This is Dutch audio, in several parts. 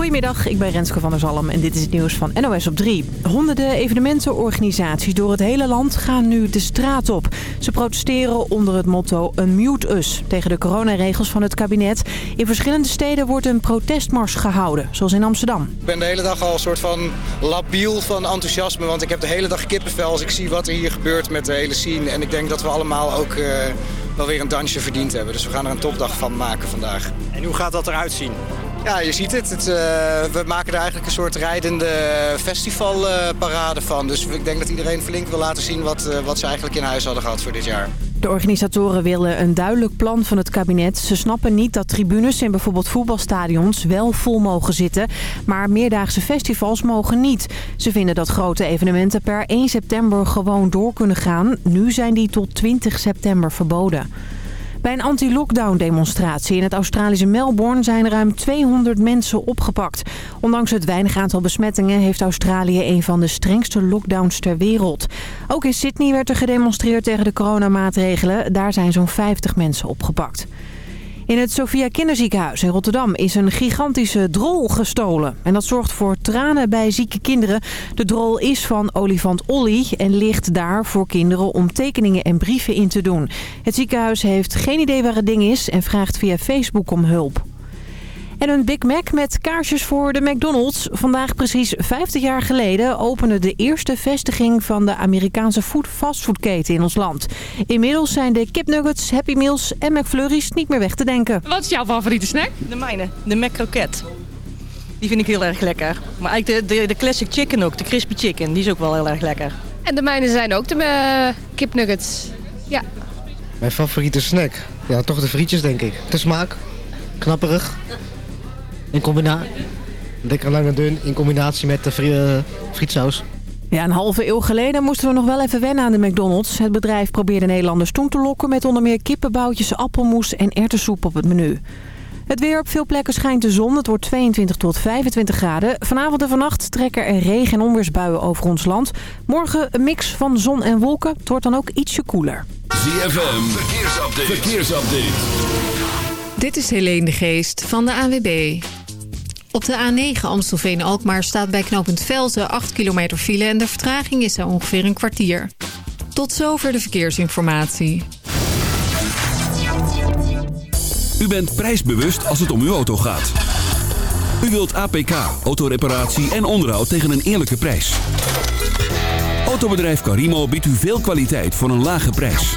Goedemiddag, ik ben Renske van der Zalm en dit is het nieuws van NOS op 3. Honderden evenementenorganisaties door het hele land gaan nu de straat op. Ze protesteren onder het motto Unmute Us tegen de coronaregels van het kabinet. In verschillende steden wordt een protestmars gehouden, zoals in Amsterdam. Ik ben de hele dag al een soort van labiel van enthousiasme, want ik heb de hele dag kippenvel als ik zie wat er hier gebeurt met de hele scene. En ik denk dat we allemaal ook uh, wel weer een dansje verdiend hebben. Dus we gaan er een topdag van maken vandaag. En hoe gaat dat eruit zien? Ja, je ziet het. het uh, we maken er eigenlijk een soort rijdende festivalparade van. Dus ik denk dat iedereen flink wil laten zien wat, uh, wat ze eigenlijk in huis hadden gehad voor dit jaar. De organisatoren willen een duidelijk plan van het kabinet. Ze snappen niet dat tribunes in bijvoorbeeld voetbalstadions wel vol mogen zitten. Maar meerdaagse festivals mogen niet. Ze vinden dat grote evenementen per 1 september gewoon door kunnen gaan. Nu zijn die tot 20 september verboden. Bij een anti-lockdown demonstratie in het Australische Melbourne zijn ruim 200 mensen opgepakt. Ondanks het weinig aantal besmettingen heeft Australië een van de strengste lockdowns ter wereld. Ook in Sydney werd er gedemonstreerd tegen de coronamaatregelen. Daar zijn zo'n 50 mensen opgepakt. In het Sophia Kinderziekenhuis in Rotterdam is een gigantische drol gestolen. En dat zorgt voor tranen bij zieke kinderen. De drol is van olifant Olly en ligt daar voor kinderen om tekeningen en brieven in te doen. Het ziekenhuis heeft geen idee waar het ding is en vraagt via Facebook om hulp. En een Big Mac met kaarsjes voor de McDonald's. Vandaag precies 50 jaar geleden opende de eerste vestiging van de Amerikaanse fastfoodketen in ons land. Inmiddels zijn de kipnuggets, Happy Meals en McFlurries niet meer weg te denken. Wat is jouw favoriete snack? De mijne, de McCroket. Die vind ik heel erg lekker. Maar eigenlijk de, de, de classic chicken ook, de crispy chicken, die is ook wel heel erg lekker. En de mijne zijn ook de uh, kipnuggets. Ja. Mijn favoriete snack? Ja, toch de frietjes denk ik. De smaak, knapperig. In combinatie, lekker lang en dun, in combinatie met de fri uh, frietsaus. Ja, een halve eeuw geleden moesten we nog wel even wennen aan de McDonald's. Het bedrijf probeerde Nederlanders toen te lokken met onder meer kippenboutjes, appelmoes en erwtensoep op het menu. Het weer op veel plekken schijnt de zon. Het wordt 22 tot 25 graden. Vanavond en vannacht trekken er regen- en onweersbuien over ons land. Morgen een mix van zon en wolken. Het wordt dan ook ietsje koeler. ZFM, verkeersupdate. verkeersupdate. Dit is Helene de Geest van de ANWB. Op de A9 Amstelveen-Alkmaar staat bij knooppunt Velzen 8 kilometer file... en de vertraging is zo ongeveer een kwartier. Tot zover de verkeersinformatie. U bent prijsbewust als het om uw auto gaat. U wilt APK, autoreparatie en onderhoud tegen een eerlijke prijs. Autobedrijf Carimo biedt u veel kwaliteit voor een lage prijs.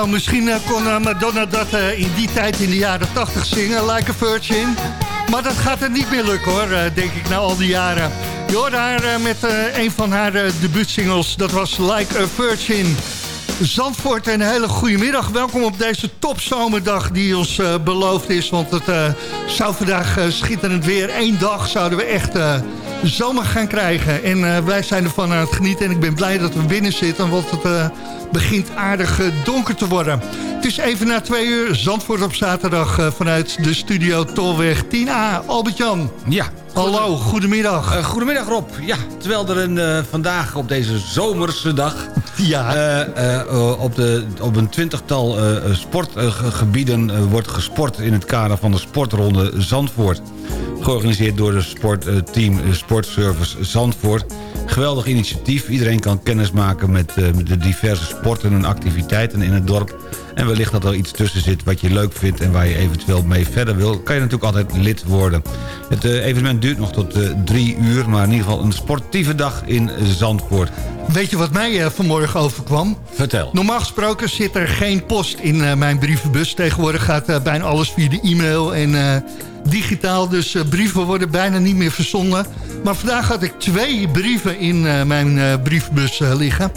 Nou, misschien eh, kon eh, Madonna dat eh, in die tijd in de jaren 80 zingen, Like a Virgin. Maar dat gaat er niet meer lukken hoor, denk ik, na al die jaren. Je hoorde haar met een van haar debuutsingles, dat was Like a Virgin. Zandvoort, een hele goede middag. Welkom op deze topzomerdag die ons beloofd is. Want het eh, zou vandaag schitterend weer. Eén dag zouden we echt zomer gaan krijgen. En eh, wij zijn ervan aan het genieten. En ik ben blij dat we binnen zitten. Want het eh, begint aardig eh, donker te worden. Het is even na twee uur. Zandvoort op zaterdag vanuit de studio Tolweg 10A. Albert-Jan. Ja. Hallo, goedemiddag. Uh, goedemiddag Rob. Ja, terwijl er een, uh, vandaag op deze zomerse dag... Ja. Uh, op, de, op een twintigtal sportgebieden wordt gesport... in het kader van de sportronde Zandvoort. Georganiseerd door het sportteam Sportservice Zandvoort. Geweldig initiatief. Iedereen kan kennis maken met, met de diverse sporten en activiteiten in het dorp. En wellicht dat er iets tussen zit wat je leuk vindt... en waar je eventueel mee verder wil, kan je natuurlijk altijd lid worden. Het uh, evenement duurt nog tot uh, drie uur... maar in ieder geval een sportieve dag in Zandvoort. Weet je wat mij uh, vanmorgen overkwam? Vertel. Normaal gesproken zit er geen post in mijn brievenbus. Tegenwoordig gaat bijna alles via de e-mail en digitaal. Dus brieven worden bijna niet meer verzonden. Maar vandaag had ik twee brieven in mijn brievenbus liggen.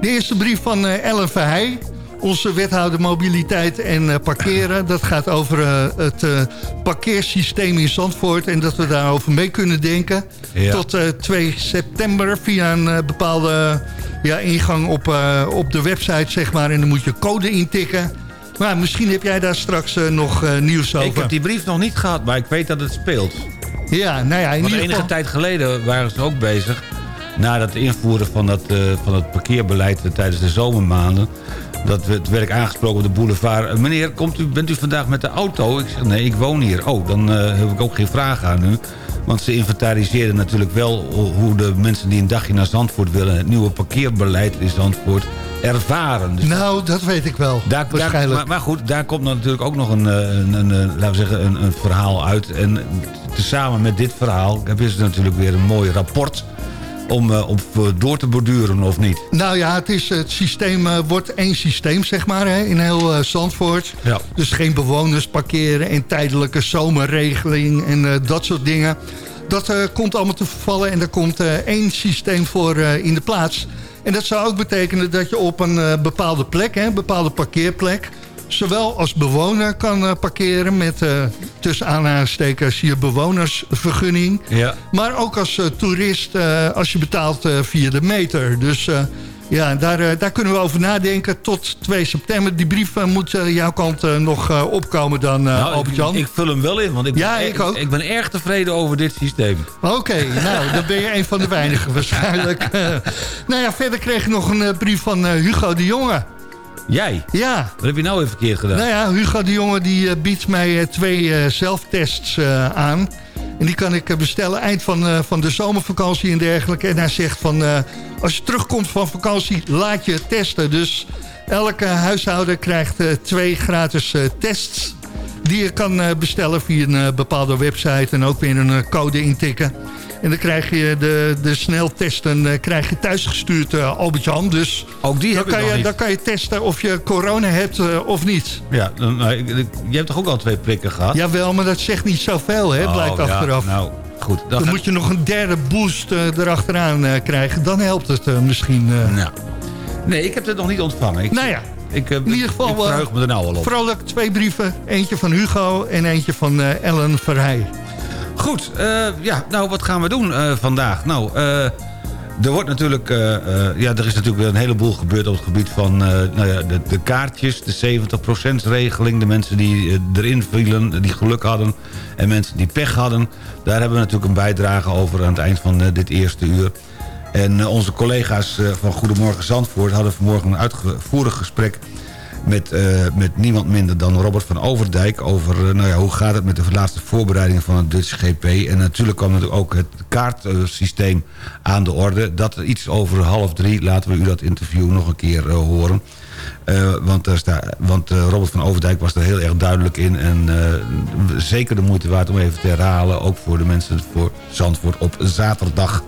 De eerste brief van Ellen Verheij onze wethouder mobiliteit en uh, parkeren. Dat gaat over uh, het uh, parkeersysteem in Zandvoort... en dat we daarover mee kunnen denken. Ja. Tot 2 september via een bepaalde ja, ingang op, op de website, zeg maar. En dan moet je code intikken. Maar misschien heb jij daar straks nog nieuws over. Ik heb die brief nog niet gehad, maar ik weet dat het speelt. Ja, nou ja, in Want ieder enige geval... tijd geleden waren ze ook bezig... na het invoeren van, dat, van het parkeerbeleid tijdens de zomermaanden dat het werd aangesproken op de boulevard. Meneer, komt u, bent u vandaag met de auto? Ik zeg, nee, ik woon hier. Oh, dan heb ik ook geen vraag aan u. Want ze inventariseerden natuurlijk wel hoe de mensen die een dagje naar Zandvoort willen... het nieuwe parkeerbeleid in Zandvoort ervaren. Dus nou, dat weet ik wel, daar, waarschijnlijk. Daar, maar, maar, goed, daar komt natuurlijk ook nog een, een, een, een laten we zeggen, een, een verhaal uit. En tezamen met dit verhaal hebben ze natuurlijk weer een mooi rapport om, uh, om door te borduren of niet? Nou ja, het, is, het systeem uh, wordt één systeem, zeg maar, hè, in heel Zandvoort. Ja. Dus geen bewoners parkeren en tijdelijke zomerregeling en dat soort dingen. Dat komt allemaal te vervallen en er komt één systeem voor in de plaats. En dat zou ook betekenen dat je op een bepaalde plek, hè, een bepaalde parkeerplek zowel als bewoner kan uh, parkeren met uh, tussen aanhalingstekens je bewonersvergunning. Ja. Maar ook als uh, toerist als je betaalt via de meter. Dus ja, daar, daar kunnen we over nadenken tot 2 september. Die brief moet jouw kant nog opkomen dan, nou, Albert-Jan. Ik, ik, vul hem wel in, want ik ben, ja, erg, ik, ook. ik ben erg tevreden over dit systeem. Oké, okay, nou, dan ben je een van de weinigen waarschijnlijk. nou ja, verder kreeg ik nog een brief van Hugo de Jonge. Jij? Ja. Wat heb je nou even verkeerd gedaan? Nou ja, Hugo de Jonge die uh, biedt mij uh, twee uh, zelftests aan. En die kan ik bestellen eind van, van de zomervakantie en dergelijke. En hij zegt van, als je terugkomt van vakantie, laat je testen. Dus elke huishouden krijgt twee gratis tests... die je kan bestellen via een bepaalde website... en ook weer een code intikken. En dan krijg je de, de sneltesten uh, krijg je thuisgestuurd, uh, Albert-Jan. Dus ook die dan, heb kan je, niet. dan kan je testen of je corona hebt uh, of niet. Ja, nou, je hebt toch ook al twee prikken gehad? Jawel, maar dat zegt niet zoveel, hè, blijkt oh, achteraf. Ja, nou, goed. Dan, dan gaat... moet je nog een derde boost erachteraan krijgen. Dan helpt het misschien. Nou. Nee, ik heb het nog niet ontvangen. Ik, nou ja, ik, in ieder geval, ik verheug me er nou al op. Vrolijk twee brieven. Eentje van Hugo en eentje van Ellen Verheij. Goed, uh, ja, nou wat gaan we doen uh, vandaag? Nou, uh, er wordt natuurlijk, ja, er is natuurlijk weer een heleboel gebeurd op het gebied van nou ja, de, de, kaartjes, de 70% regeling, de mensen die erin vielen, die geluk hadden en mensen die pech hadden. Daar hebben we natuurlijk een bijdrage over aan het eind van dit eerste uur. En onze collega's van Goedemorgen Zandvoort hadden vanmorgen een uitgevoerig gesprek met, uh, met niemand minder dan Robert van Overdijk... over uh, nou ja, hoe gaat het met de laatste voorbereidingen van het Dutch GP. En natuurlijk kwam natuurlijk ook het kaartsysteem aan de orde. Dat iets over half drie, laten we u dat interview nog een keer uh, horen. want want Robert van Overdijk was er heel erg duidelijk in. En zeker de moeite waard om even te herhalen. Ook voor de mensen voor Zandvoort op zaterdag.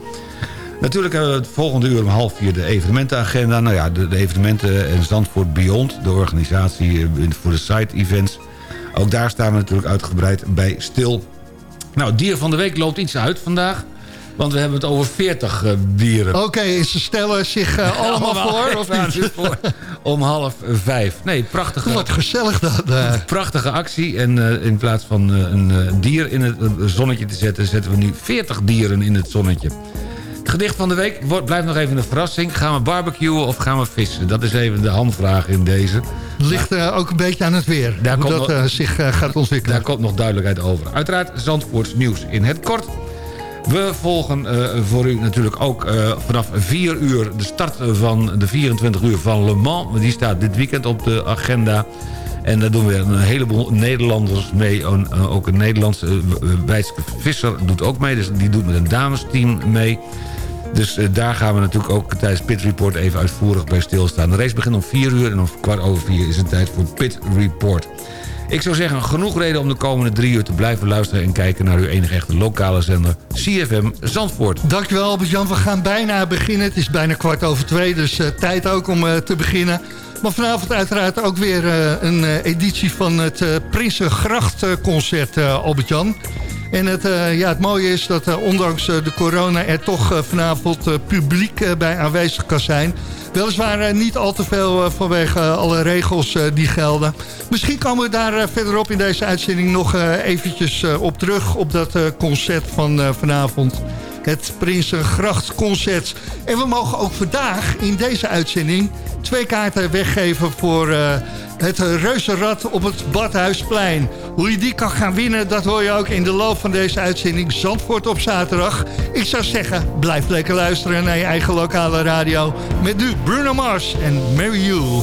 Natuurlijk hebben we het volgende uur om half vier de evenementenagenda. Nou ja, de, de evenementen en Zandvoort Beyond, de organisatie eh, voor de site-events. Ook daar staan we natuurlijk uitgebreid bij stil. Nou, dier van de week loopt iets uit vandaag. Want we hebben het over 40 eh, dieren. Oké, ze stellen zich eh, allemaal voor, of niet? voor om half vijf. Nee, prachtige, Wat gezellig dat. eh. prachtige actie. En in plaats van een dier in het zonnetje te zetten... zetten we nu 40 dieren in het zonnetje. Het gedicht van de week wordt, blijft nog even een verrassing. Gaan we barbecuen of gaan we vissen? Dat is even de handvraag in deze. Ligt eh, ook een beetje aan het weer. Daar hoe dat nog- eh, zich eh, gaat ontwikkelen. Daar komt nog duidelijkheid over. Uiteraard Zandvoorts nieuws in het kort. We volgen voor u natuurlijk ook vanaf 4 uur de start van de 24 uur van Le Mans. Die staat dit weekend op de agenda. En daar doen weer een heleboel Nederlanders mee. Eh, ook een Nederlandse uh, Wijtske Visser doet ook mee. Dus die doet met een damesteam mee. Dus eh, daar gaan we natuurlijk ook tijdens Pit Report even uitvoerig bij stilstaan. De race begint om 4 uur en om kwart over 4 is het tijd voor Pit Report. Ik zou zeggen, genoeg reden om de komende drie uur te blijven luisteren... en kijken naar uw enige echte lokale zender, CFM Zandvoort. Dankjewel Albert-Jan, we gaan bijna beginnen. Het is bijna kwart over twee, dus eh, tijd ook om eh, te beginnen. Maar vanavond uiteraard ook weer eh, een editie van het Prinsengracht-concert, Albert-Jan. En het, ja, het mooie is dat ondanks de corona er toch vanavond publiek bij aanwezig kan zijn. Weliswaar eh, niet al te veel eh, vanwege eh, alle regels die gelden. Misschien komen we daar verderop in deze uitzending nog eventjes op terug... op dat concert van vanavond. Het Prinsengrachtconcert. En we mogen ook vandaag in deze uitzending... twee kaarten weggeven voor eh, het reuzenrad op het Badhuisplein. Hoe je die kan gaan winnen, dat hoor je ook in de loop van deze uitzending Zandvoort op zaterdag. Ik zou zeggen, blijf lekker luisteren naar je eigen lokale radio. Met nu Bruno Mars en Mary You.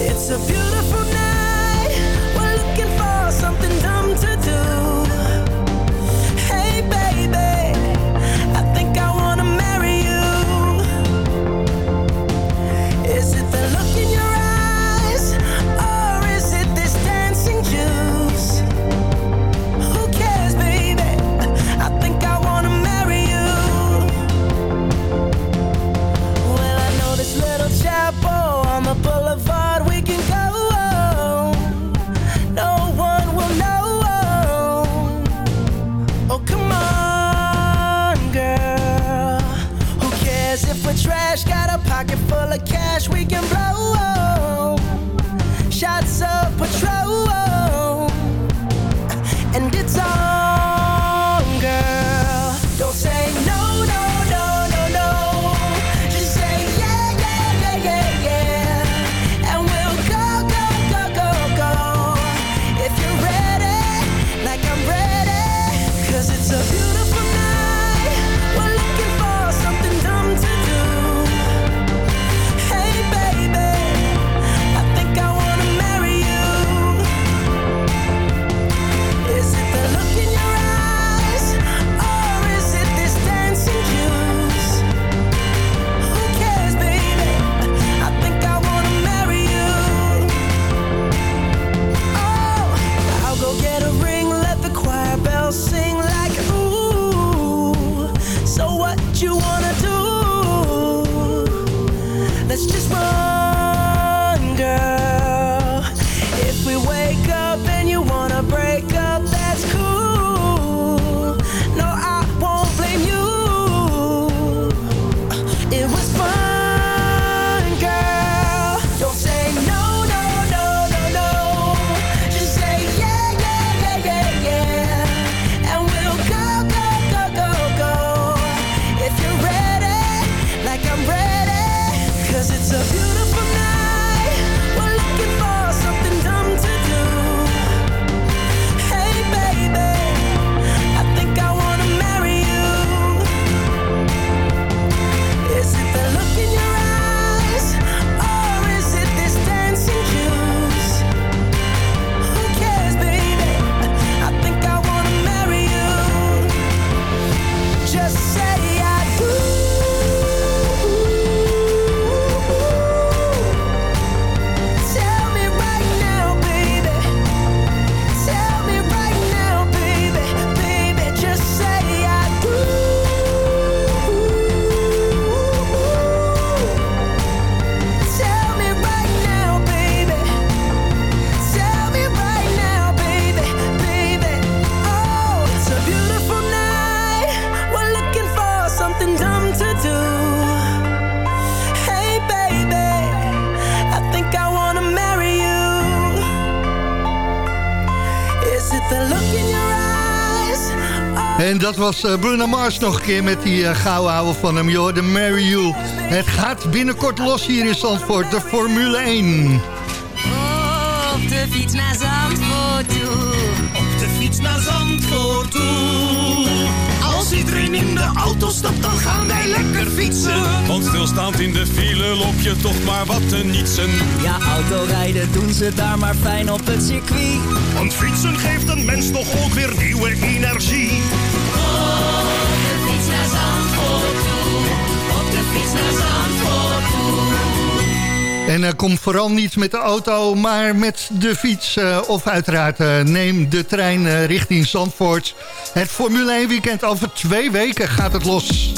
It's a beautiful night. We're looking for something dumb to do. Was eh, Bruno Mars nog een keer met die uh, gouden ouwe van hem, joh, de Mary You. Het gaat binnenkort los hier in Zandvoort, de Formule 1. Op de fiets naar Zandvoort toe. Op de fiets naar Zandvoort toe. Als iedereen in de auto stapt, dan gaan wij lekker fietsen. Want stilstaand in de file loop je toch maar wat te nietsen. Ja, autorijden doen ze daar maar fijn op het circuit. Want fietsen geeft een mens toch ook weer nieuwe energie. En uh, kom vooral niet met de auto, maar met de fiets. Uh, of uiteraard uh, neem de trein richting Zandvoort. Het Formule 1 weekend over twee weken gaat het los.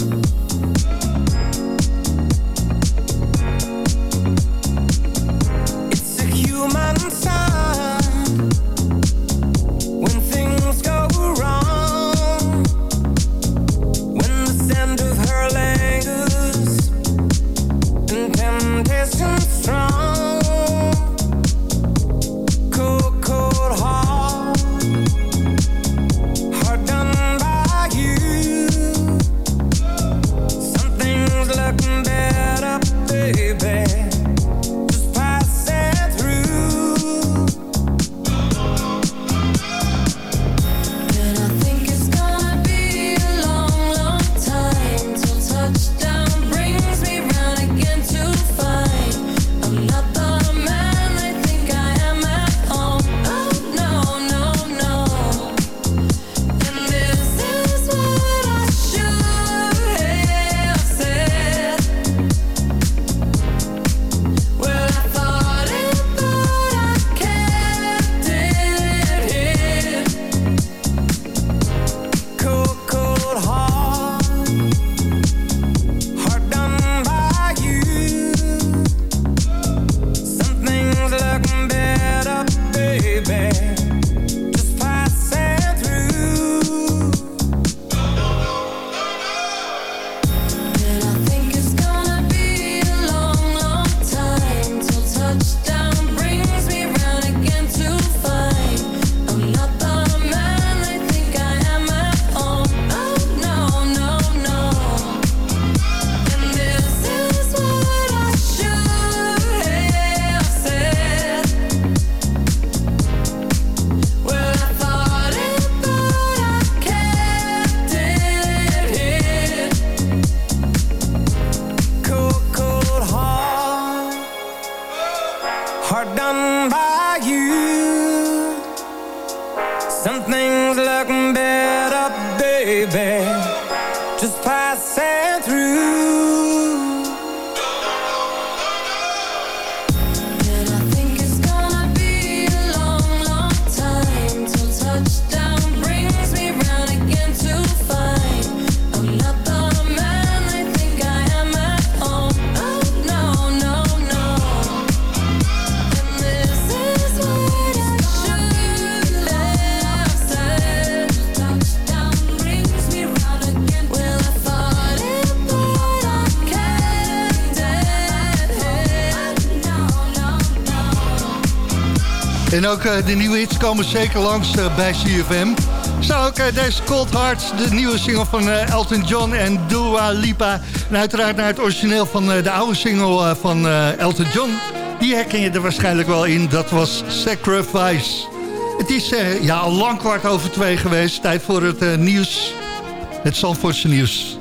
En ook uh, de nieuwe hits komen zeker langs uh, bij CFM. Zo ook uh, deze Cold Hearts, de nieuwe single van Elton John en Dua Lipa. En uiteraard naar het origineel van de oude single van Elton John. Die herken je er waarschijnlijk wel in, dat was Sacrifice. Het is ja, al lang kwart over twee geweest, tijd voor het nieuws. Het Zandvoortse nieuws.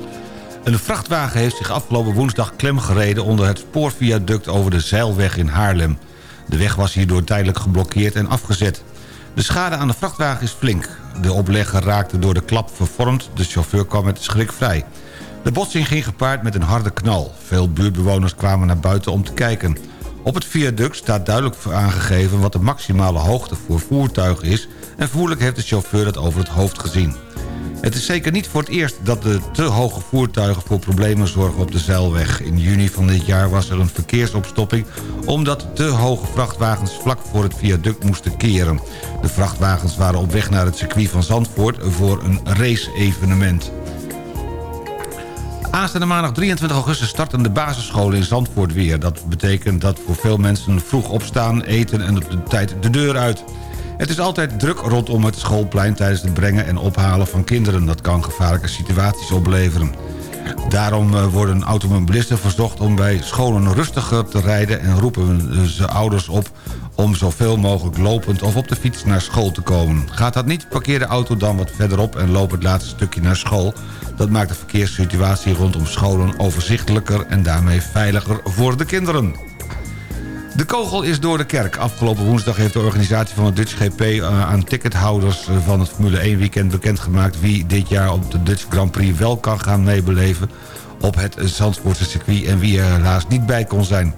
Een vrachtwagen heeft zich afgelopen woensdag klemgereden... onder het spoorviaduct over de Zeilweg in Haarlem. De weg was hierdoor tijdelijk geblokkeerd en afgezet. De schade aan de vrachtwagen is flink. De oplegger raakte door de klap vervormd. De chauffeur kwam met schrik vrij. De botsing ging gepaard met een harde knal. Veel buurtbewoners kwamen naar buiten om te kijken. Op het viaduct staat duidelijk aangegeven... wat de maximale hoogte voor voertuigen is... en vermoedelijk heeft de chauffeur dat over het hoofd gezien. Het is zeker niet voor het eerst dat de te hoge voertuigen voor problemen zorgen op de zeilweg. In juni van dit jaar was er een verkeersopstopping omdat te hoge vrachtwagens vlak voor het viaduct moesten keren. De vrachtwagens waren op weg naar het circuit van Zandvoort voor een race-evenement. Aanstaande maandag 23 augustus starten de basisscholen in Zandvoort weer. Dat betekent dat voor veel mensen vroeg opstaan, eten en op de tijd de deur uit. Het is altijd druk rondom het schoolplein tijdens het brengen en ophalen van kinderen. Dat kan gevaarlijke situaties opleveren. Daarom eh, worden automobilisten verzocht om bij scholen rustiger te rijden... en roepen ze ouders op om zoveel mogelijk lopend of op de fiets naar school te komen. Gaat dat niet, parkeer de auto dan wat verderop en loop het laatste stukje naar school. Dat maakt de verkeerssituatie rondom scholen overzichtelijker... en daarmee veiliger voor de kinderen. De kogel is door de kerk. Afgelopen woensdag heeft de organisatie van het Dutch GP... eh, aan tickethouders eh, van het Formule 1 weekend bekendgemaakt... wie dit jaar op de Dutch Grand Prix wel kan gaan meebeleven... op het Zandvoortse circuit en wie er helaas niet bij kon zijn.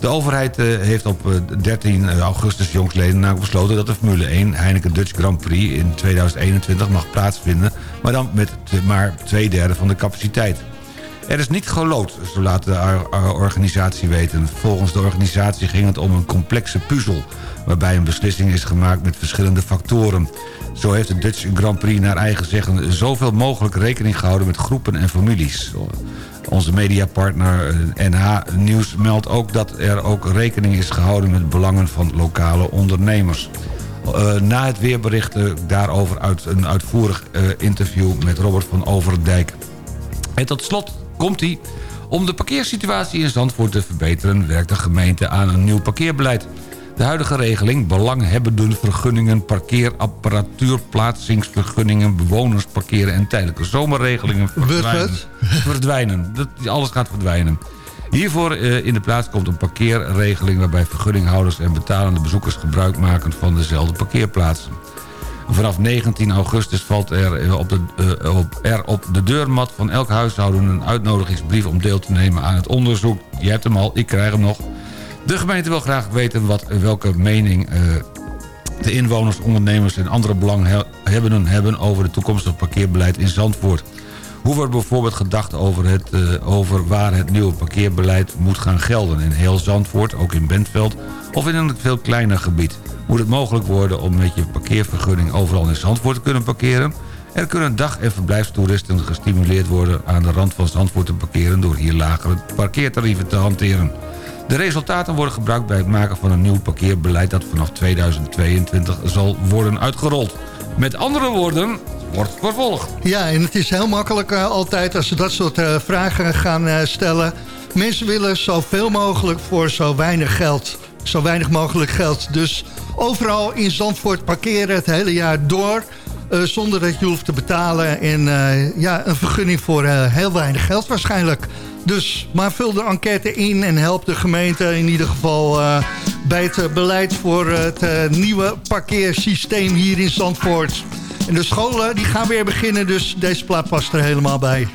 De overheid eh, heeft op eh, 13 augustus jongsleden namelijk besloten... dat de Formule 1 Heineken Dutch Grand Prix in 2021 mag plaatsvinden... maar dan met maar twee derde van de capaciteit. Er is niet gelood, zo laat de organisatie weten. Volgens de organisatie ging het om een complexe puzzel... waarbij een beslissing is gemaakt met verschillende factoren. Zo heeft de Dutch Grand Prix naar eigen zeggen... zoveel mogelijk rekening gehouden met groepen en families. Onze mediapartner eh, NH Nieuws meldt ook dat er ook rekening is gehouden... met belangen van lokale ondernemers. Eh, na het weerbericht eh, daarover uit een uitvoerig eh, interview met Robert van Overdijk. En tot slot komt hij. Om de parkeersituatie in Zandvoort te verbeteren... werkt de gemeente aan een nieuw parkeerbeleid. De huidige regeling, belanghebbenden vergunningen... parkeerapparatuur, plaatsingsvergunningen... bewonersparkeren en tijdelijke zomerregelingen verdwijnen. verdwijnen. Dat, alles gaat verdwijnen. Hiervoor eh, in de plaats komt een parkeerregeling... waarbij vergunninghouders en betalende bezoekers gebruik maken... van dezelfde parkeerplaatsen. Vanaf 19 augustus valt er eh, op, de, eh, op, op de deurmat van elk huishouden... een uitnodigingsbrief om deel te nemen aan het onderzoek. Je hebt hem al, ik krijg hem nog. De gemeente wil graag weten wat, welke mening... eh, de inwoners, ondernemers en andere belanghebbenden hebben... over het toekomstig parkeerbeleid in Zandvoort. Hoe wordt bijvoorbeeld gedacht over, het, over waar het nieuwe parkeerbeleid moet gaan gelden? In heel Zandvoort, ook in Bentveld of in een veel kleiner gebied? Moet het mogelijk worden om met je parkeervergunning overal in Zandvoort te kunnen parkeren? Er kunnen dag- en verblijfstoeristen gestimuleerd worden aan de rand van Zandvoort te parkeren... door hier lagere parkeertarieven te hanteren. De resultaten worden gebruikt bij het maken van een nieuw parkeerbeleid... dat vanaf 2022 zal worden uitgerold. Met andere woorden, wordt vervolgd. Ja, en het is heel makkelijk eh, altijd als ze dat soort eh, vragen gaan eh, stellen. Mensen willen zoveel mogelijk voor zo weinig geld. Zo weinig mogelijk geld. Dus overal in Zandvoort parkeren het hele jaar door... eh, zonder dat je hoeft te betalen. En eh, ja, een vergunning voor eh, heel weinig geld waarschijnlijk. Dus, maar vul de enquête in en help de gemeente in ieder geval... bij het beleid voor het nieuwe parkeersysteem hier in Zandvoort. En de scholen die gaan weer beginnen, dus deze plaat past er helemaal bij.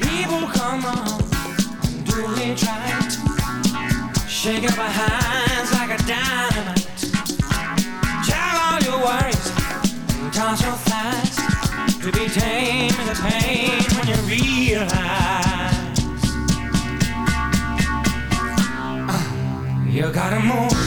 Toss your fast. To be tame is a pain when you realize. Uh, you gotta move.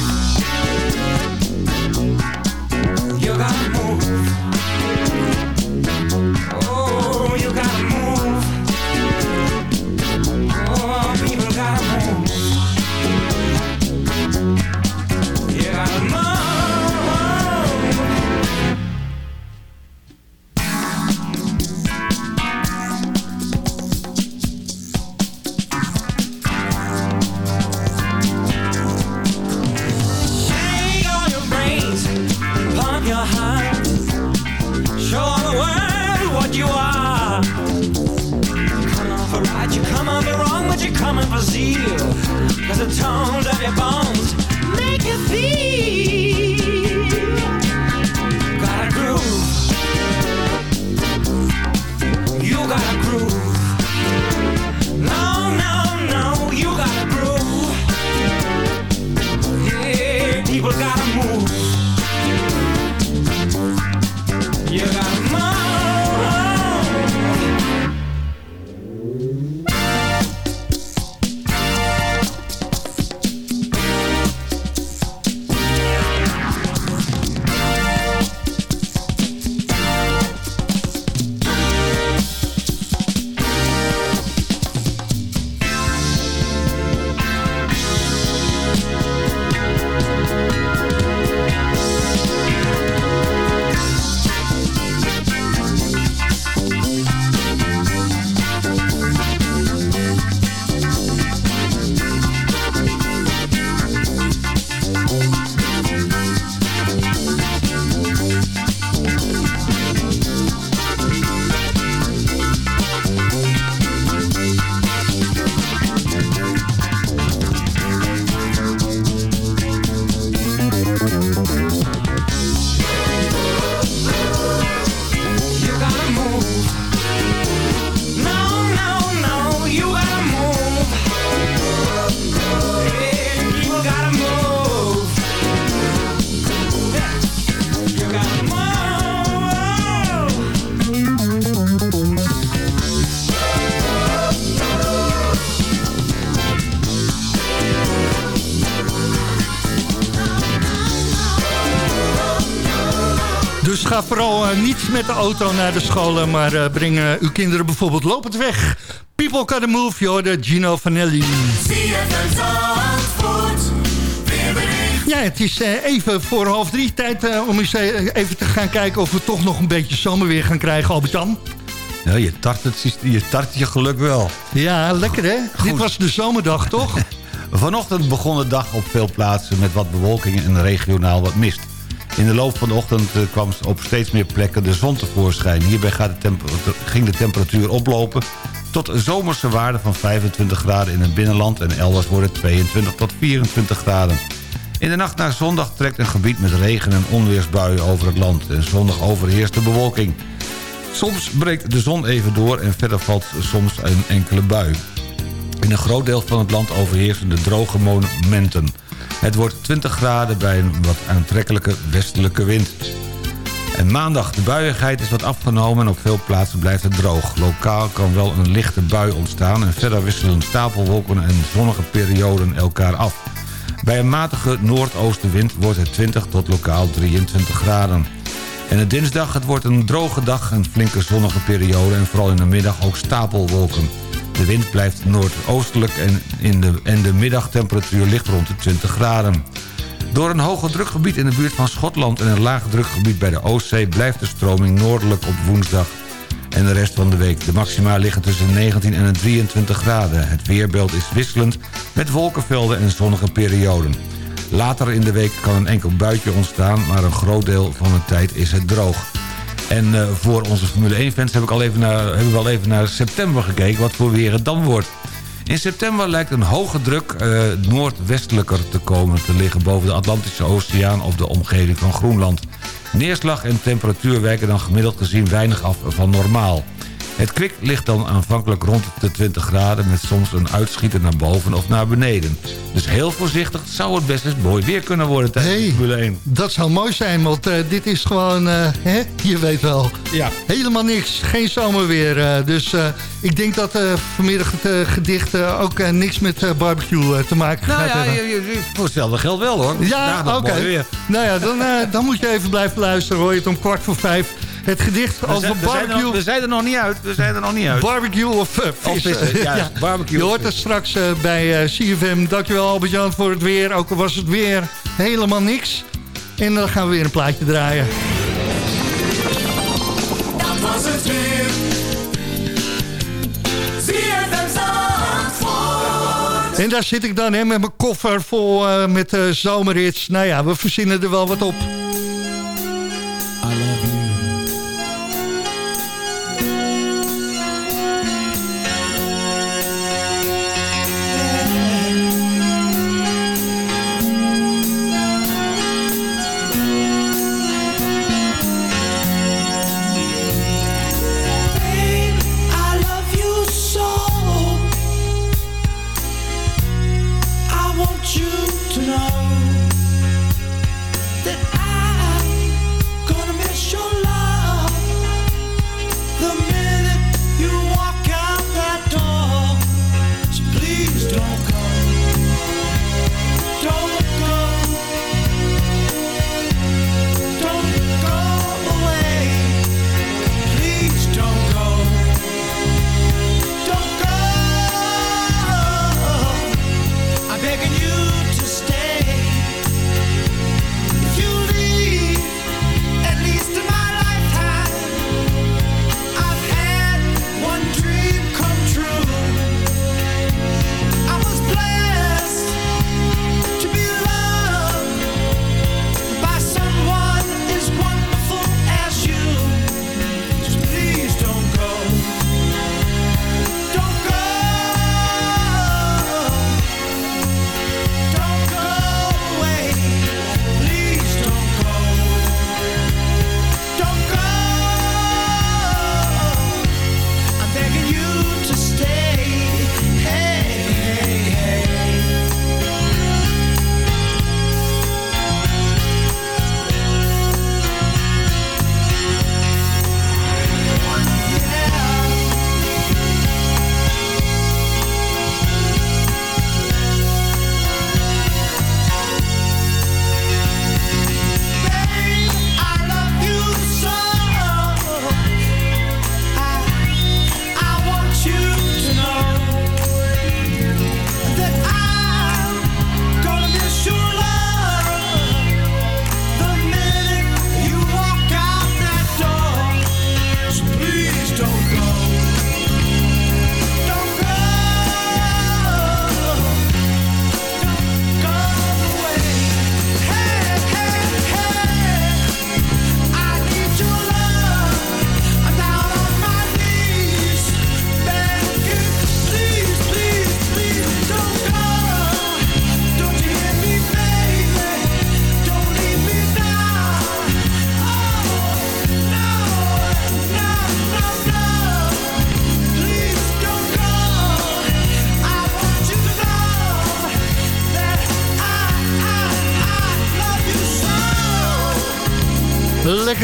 Ga vooral eh, niet met de auto naar de scholen... maar eh, breng uw kinderen bijvoorbeeld lopend weg. People Gotta Move, joh, de Gino Vanelli. Ja, het is eh, even voor half drie tijd om eens even te gaan kijken... of we toch nog een beetje zomerweer gaan krijgen, Albert-Jan. Ja, je tart, het, je tart je geluk wel. Ja, lekker hè? Dit was de zomerdag, toch? Vanochtend begon de dag op veel plaatsen met wat bewolking en regionaal wat mist. In de loop van de ochtend eh, kwam op steeds meer plekken de zon tevoorschijn. Hierbij gaat de ging de temperatuur oplopen tot zomerse waarden van 25 graden in het binnenland... en elders worden het 22 tot 24 graden. In de nacht naar zondag trekt een gebied met regen- en onweersbuien over het land... en zondag overheerst de bewolking. Soms breekt de zon even door en verder valt soms een enkele bui. In een groot deel van het land overheersen de droge momenten. Het wordt 20 graden bij een wat aantrekkelijke westelijke wind. En maandag, de buiigheid is wat afgenomen en op veel plaatsen blijft het droog. Lokaal kan wel een lichte bui ontstaan en verder wisselen stapelwolken en zonnige perioden elkaar af. Bij een matige noordoostenwind wordt het 20 tot lokaal 23 graden. En dinsdag, het wordt een droge dag, een flinke zonnige periode... en vooral in de middag ook stapelwolken. De wind blijft noordoostelijk en, in de, en de middagtemperatuur ligt rond de 20 graden. Door een hoge drukgebied in de buurt van Schotland... en een laag drukgebied bij de Oostzee... blijft de stroming noordelijk op woensdag en de rest van de week. De maxima liggen tussen 19 en 23 graden. Het weerbeeld is wisselend met wolkenvelden en zonnige perioden. Later in de week kan een enkel buitje ontstaan... maar een groot deel van de tijd is het droog. En eh, voor onze Formule 1-fans heb ik al even hebben we al even naar september gekeken... wat voor weer het dan wordt. In september lijkt een hoge druk eh, noordwestelijker te komen te liggen... boven de Atlantische Oceaan of de omgeving van Groenland. Neerslag en temperatuur wijken dan gemiddeld gezien weinig af van normaal. Het kwik ligt dan aanvankelijk rond de 20 graden... met soms een uitschieter naar boven of naar beneden. Dus heel voorzichtig zou het best eens mooi weer kunnen worden tijdens de Formule 1. Dat zou mooi zijn, want eh, dit is gewoon, eh, hè, je weet wel, Ja. helemaal niks. Geen zomerweer. eh, dus ik denk dat vanmiddag het gedicht ook niks met barbecue te maken Nou gaat ja, hebben. je, je, voor hetzelfde geld wel hoor. Ja, oké. Nou ja, dan, dan moet je even blijven luisteren. Hoor je het om kwart voor vijf. Het gedicht We over we, zijn er, barbecue. we zijn er nog niet uit. We zijn er nog niet uit. Barbecue of uh, Of vissen, juist. Barbecue Je hoort het straks eh, bij eh, CFM. Dankjewel Albert-Jan voor het weer. Ook al was het weer helemaal niks. En dan gaan we weer een plaatje draaien. Dat was het weer. En daar zit ik dan hè, met mijn koffer vol eh, met eh, zomerhits. Nou ja, we verzinnen er wel wat op. you to know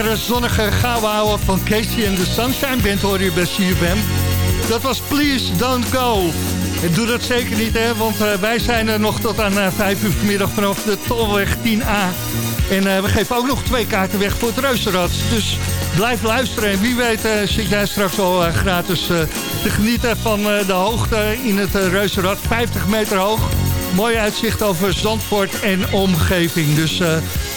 lekkere zonnige ouwe van Casey en de Sunshine Band hoor je bij CFM. Dat was Please Don't Go. En doe dat zeker niet, hè, want eh, wij zijn er nog tot aan uh, 5 uur vanmiddag vanaf de Tolweg 10A. En eh, we geven ook nog twee kaarten weg voor het Reuzenrad. Dus blijf luisteren en wie weet uh, zit jij straks al gratis te genieten van de hoogte in het Reuzenrad. 50 meter hoog. Mooi uitzicht over Zandvoort en omgeving. Dus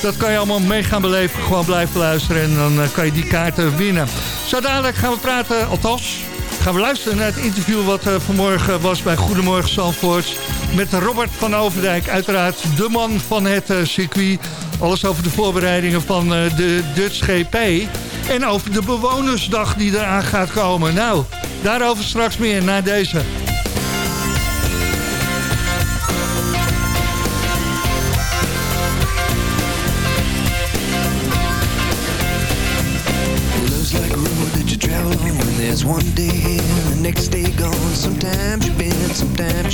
dat kan je allemaal mee gaan beleven. Gewoon blijven luisteren en dan kan je die kaarten winnen. Zo dadelijk gaan we praten, althans gaan we luisteren naar het interview wat uh, vanmorgen was bij Goedemorgen Zandvoort. Met Robert van Overdijk, uiteraard de man van het uh, circuit. Alles over de voorbereidingen van de Dutch GP. En over de bewonersdag die eraan gaat komen. Nou, daarover straks meer na deze.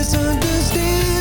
misunderstand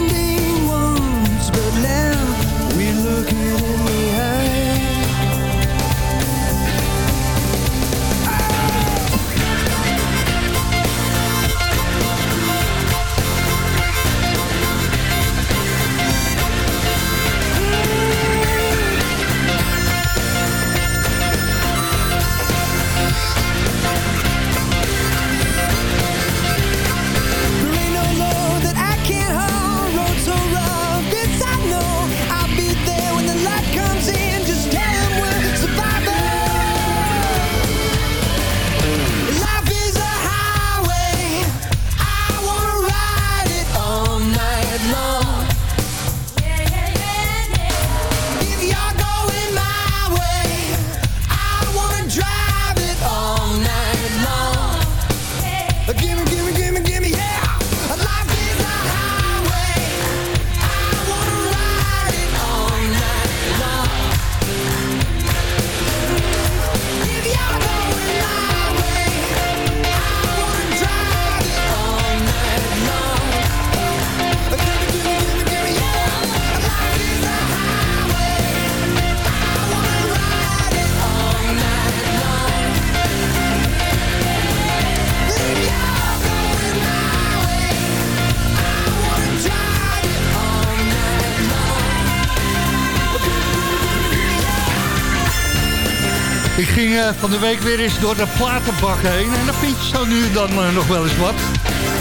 van de week weer eens door de platenbak heen. En dan vind je zo nu dan uh, nog wel eens wat.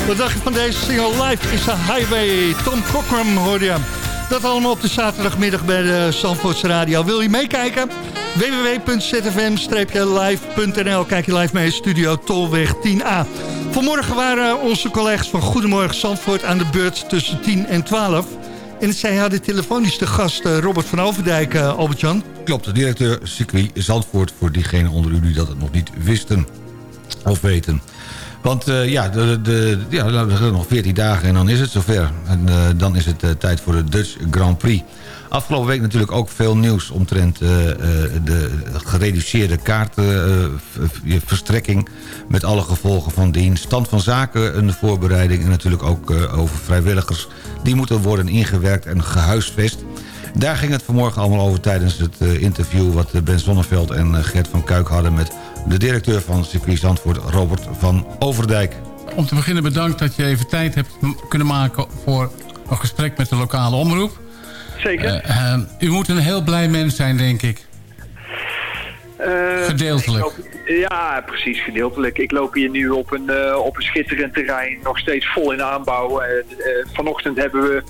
Wat dacht je van deze single Life is a Highway? Tom Cockrum hoorde je. Dat allemaal op de zaterdagmiddag bij de Zandvoorts Radio. Wil je meekijken? www.zfm-live.nl. Kijk je live mee, studio Tolweg 10A. Vanmorgen waren onze collega's van Goedemorgen Zandvoort aan de beurt tussen 10 en 12. En zij hadden telefonisch de gast eh, Robert van Overdijk, eh, Albert-Jan. Klopt, de directeur circuit Zandvoort... voor diegenen onder u die dat nog niet wisten of weten. Want eh, ja, de, de, ja, nog 14 dagen en dan is het zover. En dan is het tijd voor de Dutch Grand Prix. Afgelopen week natuurlijk ook veel nieuws omtrent de gereduceerde kaartverstrekking... met alle gevolgen van dien. Stand van zaken, een voorbereiding en natuurlijk ook over vrijwilligers... die moeten worden ingewerkt en gehuisvest. Daar ging het vanmorgen allemaal over tijdens het interview... wat Ben Zonneveld en Gert van Kuik hadden met de directeur van circuit Zandvoort, Robert van Overdijk. Om te beginnen bedankt dat je even tijd hebt kunnen maken voor een gesprek met de lokale omroep. Zeker. Uh, uh, u moet een heel blij mens zijn, denk ik. Uh, gedeeltelijk. Loop, ja, precies, gedeeltelijk. Ik loop hier nu op een, uh, op een schitterend terrein, nog steeds vol in aanbouw. Vanochtend hebben we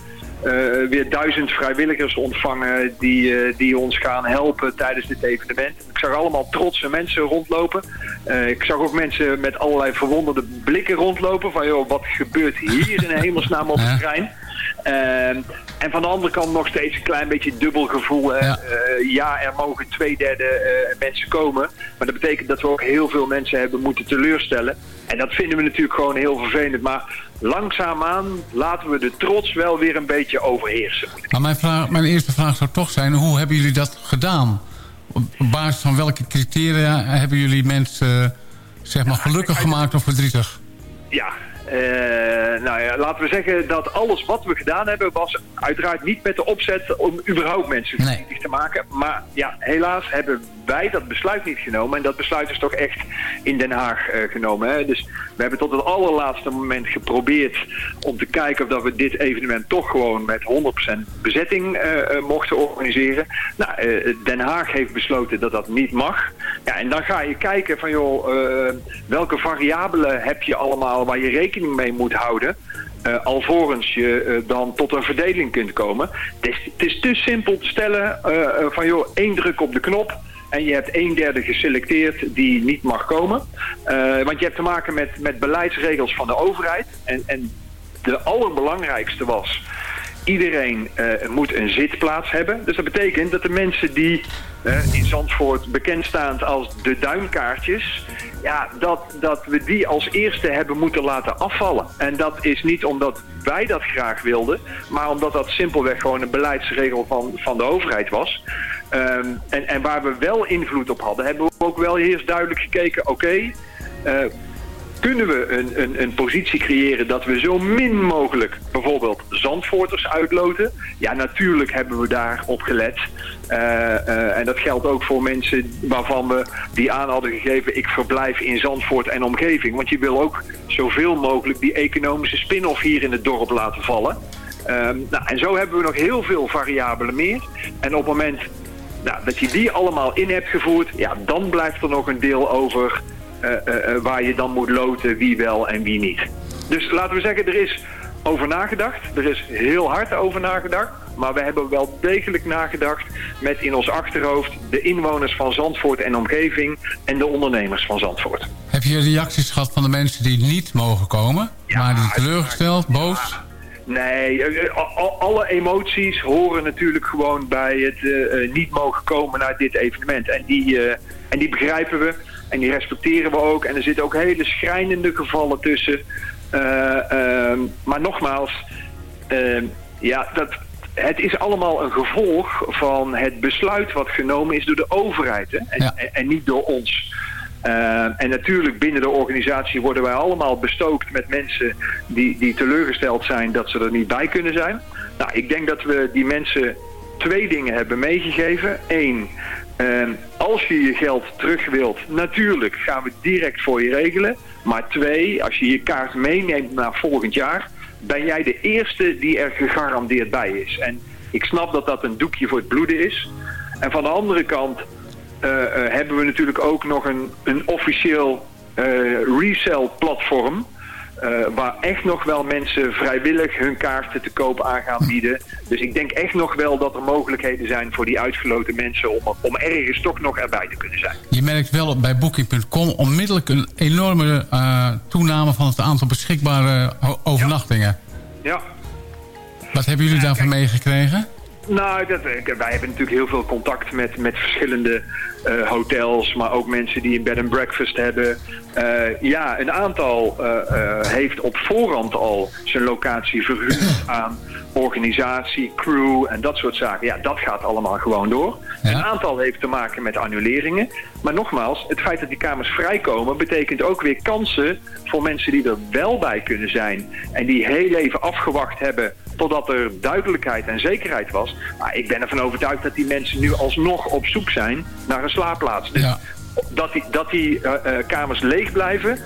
uh, weer duizend vrijwilligers ontvangen die, uh, die ons gaan helpen tijdens dit evenement. Ik zag allemaal trotse mensen rondlopen. Uh, ik zag ook mensen met allerlei verwonderde blikken rondlopen. Van joh, wat gebeurt hier in hemelsnaam op het terrein? En van de andere kant nog steeds een klein beetje dubbel gevoel. Ja. ja, er mogen twee derde mensen komen. Maar dat betekent dat we ook heel veel mensen hebben moeten teleurstellen. En dat vinden we natuurlijk gewoon heel vervelend. Maar langzaamaan laten we de trots wel weer een beetje overheersen. Maar mijn, vraag, mijn eerste vraag zou toch zijn, hoe hebben jullie dat gedaan? Op basis van welke criteria hebben jullie mensen zeg maar, gelukkig gemaakt of verdrietig? Ja, uh, nou ja, laten we zeggen dat alles wat we gedaan hebben was uiteraard niet met de opzet om überhaupt mensen nee. te maken. Maar ja, helaas hebben wij dat besluit niet genomen. En dat besluit is toch echt in Den Haag uh, genomen. Hè? Dus we hebben tot het allerlaatste moment geprobeerd om te kijken of dat we dit evenement toch gewoon met 100% bezetting uh, mochten organiseren. Nou, Den Haag heeft besloten dat dat niet mag. Ja, en dan ga je kijken van joh, welke variabelen heb je allemaal waar je rekening mee moet houden. Uh, alvorens je uh, dan tot een verdeling kunt komen. Het is, het is te simpel te stellen van joh, één druk op de knop en je hebt een derde geselecteerd die niet mag komen. want je hebt te maken met, met beleidsregels van de overheid. En, en de allerbelangrijkste was iedereen uh, moet een zitplaats hebben. Dus dat betekent dat de mensen die uh, in Zandvoort bekend staan als de duimkaartjes... ja, dat, dat we die als eerste hebben moeten laten afvallen. En dat is niet omdat wij dat graag wilden... maar omdat dat simpelweg gewoon een beleidsregel van, van de overheid was... Um, en, en waar we wel invloed op hadden, hebben we ook wel eerst duidelijk gekeken... oké, uh, kunnen we een, een, een positie creëren dat we zo min mogelijk bijvoorbeeld zandvoorters uitloten? Ja, natuurlijk hebben we daar op gelet. Uh, uh, en dat geldt ook voor mensen waarvan we die aan hadden gegeven... ik verblijf in Zandvoort en omgeving. Want je wil ook zoveel mogelijk die economische spin-off hier in het dorp laten vallen. Um, nou, en zo hebben we nog heel veel variabelen meer. En op het moment nou, dat je die allemaal in hebt gevoerd... ja, dan blijft er nog een deel over... Uh, uh, uh, waar je dan moet loten wie wel en wie niet. Dus laten we zeggen, er is over nagedacht. Er is heel hard over nagedacht. Maar we hebben wel degelijk nagedacht met in ons achterhoofd de inwoners van Zandvoort en omgeving en de ondernemers van Zandvoort. Heb je reacties gehad van de mensen die niet mogen komen? Ja, maar die teleurgesteld, boos? Nee, alle emoties horen natuurlijk gewoon bij het uh, niet mogen komen naar dit evenement. En die, uh, en die begrijpen we. En die respecteren we ook. En er zitten ook hele schrijnende gevallen tussen. Uh, uh, maar nogmaals, uh, ja, dat, het is allemaal een gevolg van het besluit wat genomen is door de overheid. Hè? En, ja. en, niet door ons. en natuurlijk binnen de organisatie worden wij allemaal bestookt met mensen die, die teleurgesteld zijn dat ze er niet bij kunnen zijn. Nou, ik denk dat we die mensen twee dingen hebben meegegeven. Eén, Uh, als je je geld terug wilt, natuurlijk gaan we direct voor je regelen. Maar twee, als je je kaart meeneemt naar volgend jaar, ben jij de eerste die er gegarandeerd bij is. En ik snap dat dat een doekje voor het bloeden is. En van de andere kant uh, uh, hebben we natuurlijk ook nog een, een officieel uh, resell platform. Eh, waar echt nog wel mensen vrijwillig hun kaarten te koop aan gaan bieden. Dus ik denk echt nog wel dat er mogelijkheden zijn voor die uitgeloten mensen om, om ergens toch nog erbij te kunnen zijn. Je merkt wel bij Booking.com onmiddellijk een enorme eh, toename van het aantal beschikbare ho- overnachtingen. Ja. Wat hebben jullie daarvan meegekregen? Nou, dat, eh, wij hebben natuurlijk heel veel contact met, met verschillende eh, hotels, maar ook mensen die een bed and breakfast hebben. Eh, ja, een aantal heeft op voorhand al zijn locatie verhuurd aan organisatie, crew en dat soort zaken. Ja, dat gaat allemaal gewoon door. Een aantal heeft te maken met annuleringen. Maar nogmaals, het feit dat die kamers vrijkomen betekent ook weer kansen voor mensen die er wel bij kunnen zijn. En die heel even afgewacht hebben totdat er duidelijkheid en zekerheid was. Maar ik ben ervan overtuigd dat die mensen nu alsnog op zoek zijn naar een slaapplaats. Dus dat die, dat die eh, eh, kamers leeg blijven,